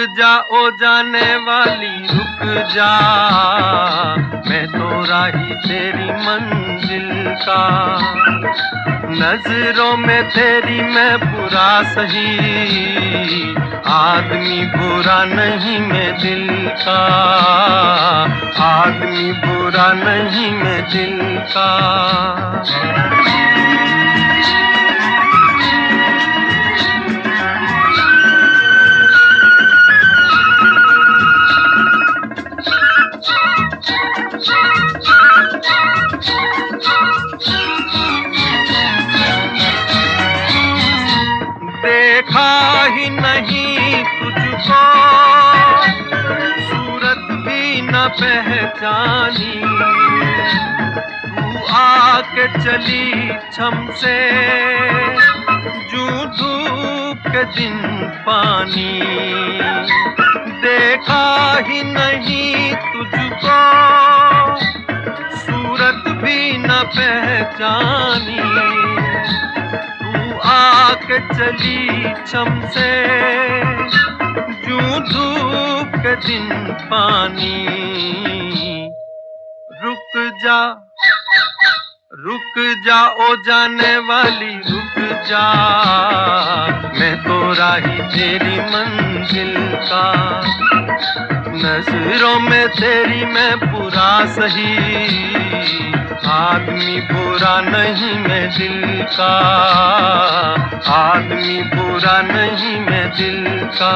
जा, ओ जाने वाली रुक जा। मैं तो राही तेरी मंजिल का। नज़रों में तेरी मैं बुरा सही। आदमी बुरा नहीं मैं दिल का। आदमी बुरा नहीं मैं दिल का। पहचानी। तू आके चली छम से। जू के दिन पानी। देखा ही नहीं तुझको। सूरत भी न पहचानी। तू आके चली छम से। जू के दिन पानी। रुक जा रुक जा, ओ जाने वाली रुक जा। मैं तो राही तेरी मंजिल का, नज़रों में तेरी मैं पूरा सही। आदमी बुरा नहीं मैं दिल का, आदमी बुरा नहीं मैं दिल का।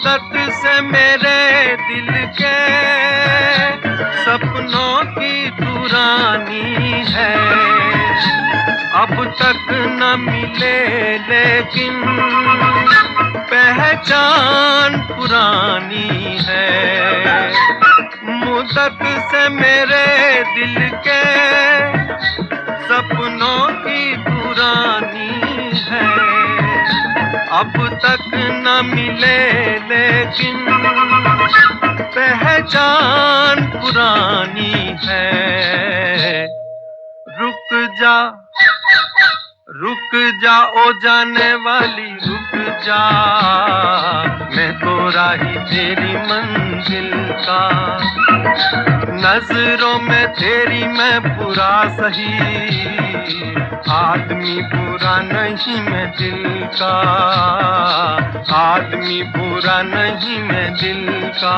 मुद्दत से मेरे दिल के सपनों की दुरानी है। अब तक न मिले, लेकिन पहचान पुरानी है। मुद्दत से मेरे दिल के अब तक न मिले, लेकिन पहचान पुरानी है। रुक जा रुक जा, ओ जाने वाली, रुक जा। मैं तो राही तेरी मंजिल का नज़रों में तेरी मैं बुरा सही। आदमी बुरा नहीं मैं दिल का। आदमी बुरा नहीं मैं दिल का।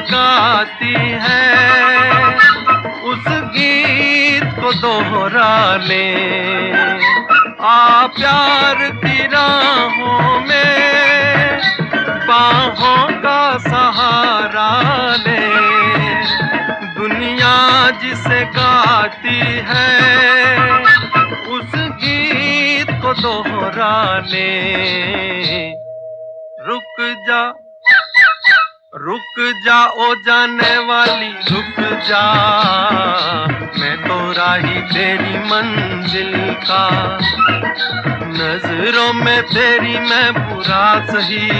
गाती है। उस गीत को दोहरा ले आ प्यार की राहों में, बाहों का सहारा ले। दुनिया जिसे गाती है, उस गीत को दोहरा ले रुक जा। रुक जा ओ जाने वाली। रुक जा, मैं तो राही तेरी मंजिल का। नज़रों में तेरी मैं बुरा सही।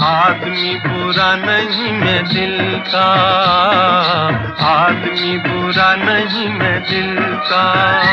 आदमी बुरा नहीं मैं दिल का। आदमी बुरा नहीं मैं दिल का।